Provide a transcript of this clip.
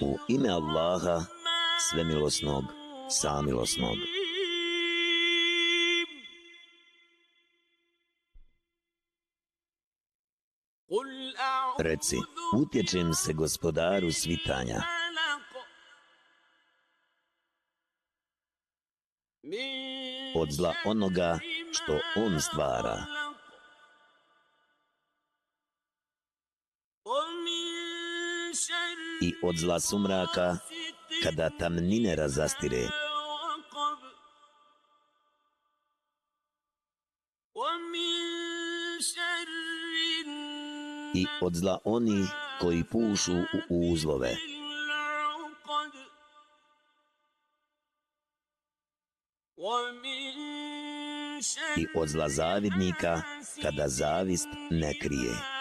U ime Allaha, svemilosnog, samilosnog. Reci, utječem se gospodaru svitanja. Od zla onoga što on stvara. I od zla sumraka kada tamnine razastire. i od zla oni koji pušu u uzlove. I od zla zavidnika kada zavist ne krije.